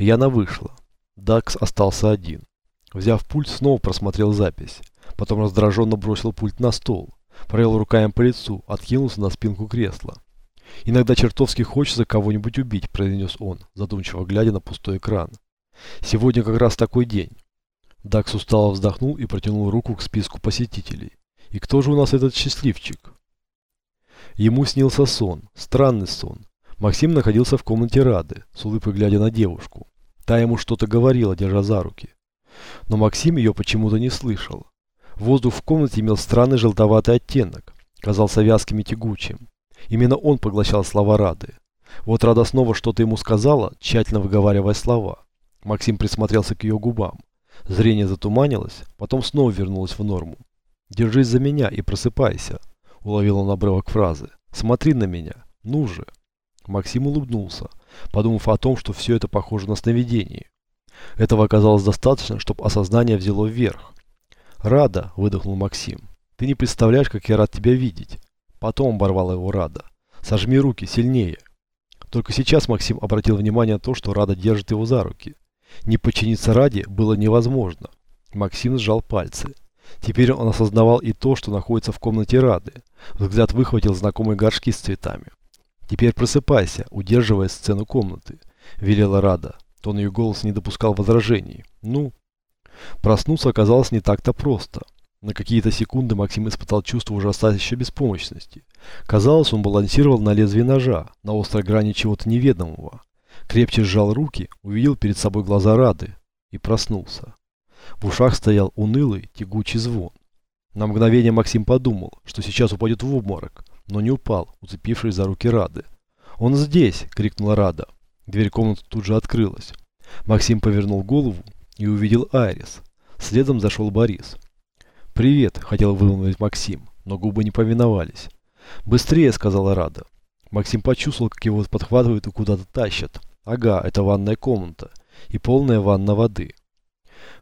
Яна вышла. Дакс остался один. Взяв пульт, снова просмотрел запись. Потом раздраженно бросил пульт на стол. Провел руками по лицу, откинулся на спинку кресла. «Иногда чертовски хочется кого-нибудь убить», – произнес он, задумчиво глядя на пустой экран. «Сегодня как раз такой день». Дакс устало вздохнул и протянул руку к списку посетителей. «И кто же у нас этот счастливчик?» Ему снился сон, странный сон. Максим находился в комнате Рады, с улыбкой глядя на девушку. Та ему что-то говорила, держа за руки. Но Максим ее почему-то не слышал. Воздух в комнате имел странный желтоватый оттенок, казался вязким и тягучим. Именно он поглощал слова Рады. Вот Рада снова что-то ему сказала, тщательно выговаривая слова. Максим присмотрелся к ее губам. Зрение затуманилось, потом снова вернулось в норму. «Держись за меня и просыпайся», — уловил он обрывок фразы. «Смотри на меня. Ну же». Максим улыбнулся, подумав о том, что все это похоже на сновидение. Этого оказалось достаточно, чтобы осознание взяло вверх. «Рада», — выдохнул Максим. «Ты не представляешь, как я рад тебя видеть». Потом оборвала его Рада. «Сожми руки сильнее». Только сейчас Максим обратил внимание на то, что Рада держит его за руки. Не подчиниться Раде было невозможно. Максим сжал пальцы. Теперь он осознавал и то, что находится в комнате Рады. Взгляд выхватил знакомые горшки с цветами. «Теперь просыпайся, удерживая сцену комнаты», – велела Рада. Тон ее голос не допускал возражений. «Ну?» Проснуться оказалось не так-то просто. На какие-то секунды Максим испытал чувство ужасающей беспомощности. Казалось, он балансировал на лезвии ножа, на острой грани чего-то неведомого. Крепче сжал руки, увидел перед собой глаза Рады и проснулся. В ушах стоял унылый, тягучий звон. На мгновение Максим подумал, что сейчас упадет в обморок, но не упал, уцепившись за руки Рады. «Он здесь!» – крикнула Рада. Дверь комнаты тут же открылась. Максим повернул голову и увидел Айрис. Следом зашел Борис. «Привет», — хотел вымолвить Максим, но губы не повиновались. «Быстрее», — сказала Рада. Максим почувствовал, как его подхватывают и куда-то тащат. Ага, это ванная комната. И полная ванна воды.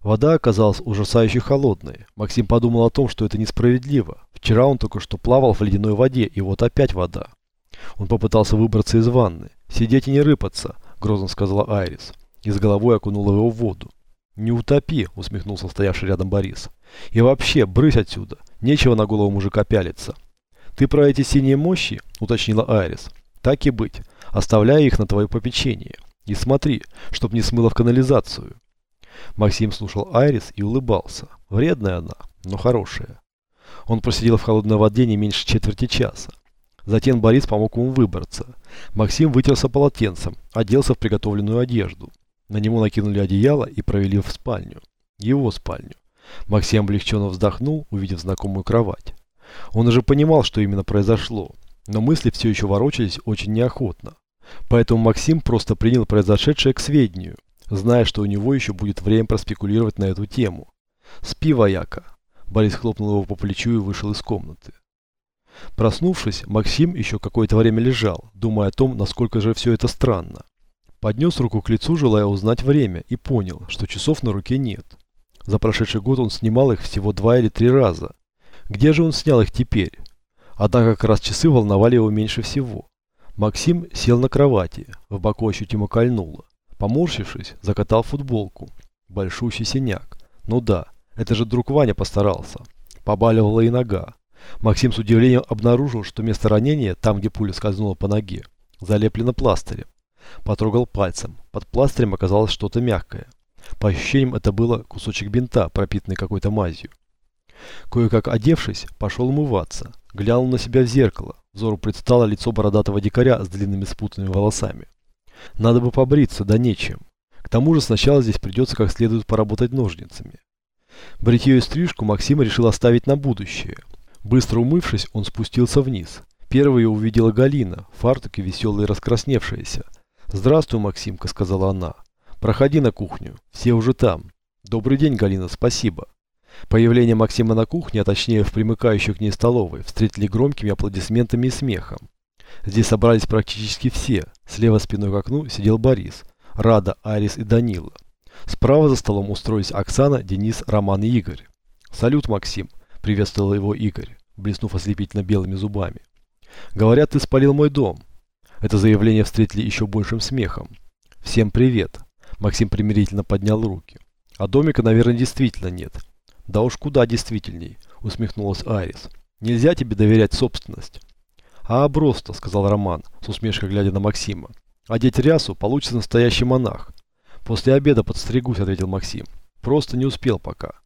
Вода оказалась ужасающе холодной. Максим подумал о том, что это несправедливо. Вчера он только что плавал в ледяной воде, и вот опять вода. Он попытался выбраться из ванны. «Сидеть и не рыпаться», — грозно сказала Айрис. И с головой окунула его в воду. «Не утопи», — усмехнулся стоявший рядом Борис. «И вообще, брысь отсюда. Нечего на голову мужика пялиться». «Ты про эти синие мощи?» — уточнила Айрис. «Так и быть. Оставляй их на твое попечение. И смотри, чтоб не смыло в канализацию». Максим слушал Айрис и улыбался. Вредная она, но хорошая. Он просидел в холодной воде не меньше четверти часа. Затем Борис помог ему выбраться. Максим вытерся полотенцем, оделся в приготовленную одежду. На него накинули одеяло и провели в спальню. Его спальню. Максим облегченно вздохнул, увидев знакомую кровать. Он уже понимал, что именно произошло, но мысли все еще ворочались очень неохотно. Поэтому Максим просто принял произошедшее к сведению, зная, что у него еще будет время проспекулировать на эту тему. «Спи, вояка!» Борис хлопнул его по плечу и вышел из комнаты. Проснувшись, Максим еще какое-то время лежал, думая о том, насколько же все это странно. Поднес руку к лицу, желая узнать время, и понял, что часов на руке нет. За прошедший год он снимал их всего два или три раза. Где же он снял их теперь? Однако как раз часы волновали его меньше всего. Максим сел на кровати, в боку ощутимо кольнуло. Поморщившись, закатал футболку. Большущий синяк. Ну да, это же друг Ваня постарался. Побаливала и нога. Максим с удивлением обнаружил, что место ранения, там где пуля скользнула по ноге, залеплено пластырем. Потрогал пальцем. Под пластырем оказалось что-то мягкое. По ощущениям это было кусочек бинта, пропитанный какой-то мазью. Кое-как одевшись, пошел умываться. Глянул на себя в зеркало. Взору предстало лицо бородатого дикаря с длинными спутанными волосами. Надо бы побриться, да нечем. К тому же сначала здесь придется как следует поработать ножницами. Бритье и стрижку Максим решил оставить на будущее. Быстро умывшись, он спустился вниз. Первой увидела Галина, фартуке веселая и раскрасневшаяся. «Здравствуй, Максимка», — сказала она. «Проходи на кухню, все уже там». «Добрый день, Галина, спасибо». Появление Максима на кухне, а точнее в примыкающей к ней столовой, встретили громкими аплодисментами и смехом. Здесь собрались практически все. Слева спиной к окну сидел Борис, Рада, Арис и Данила. Справа за столом устроились Оксана, Денис, Роман и Игорь. «Салют, Максим!» – приветствовал его Игорь, блеснув ослепительно белыми зубами. «Говорят, ты спалил мой дом». Это заявление встретили еще большим смехом. «Всем привет!» Максим примирительно поднял руки. А домика, наверное, действительно нет. Да уж куда действительней, усмехнулась Айрис. Нельзя тебе доверять собственность. А просто, сказал Роман, с усмешкой глядя на Максима. Одеть рясу, получится настоящий монах. После обеда подстригусь, ответил Максим. Просто не успел пока.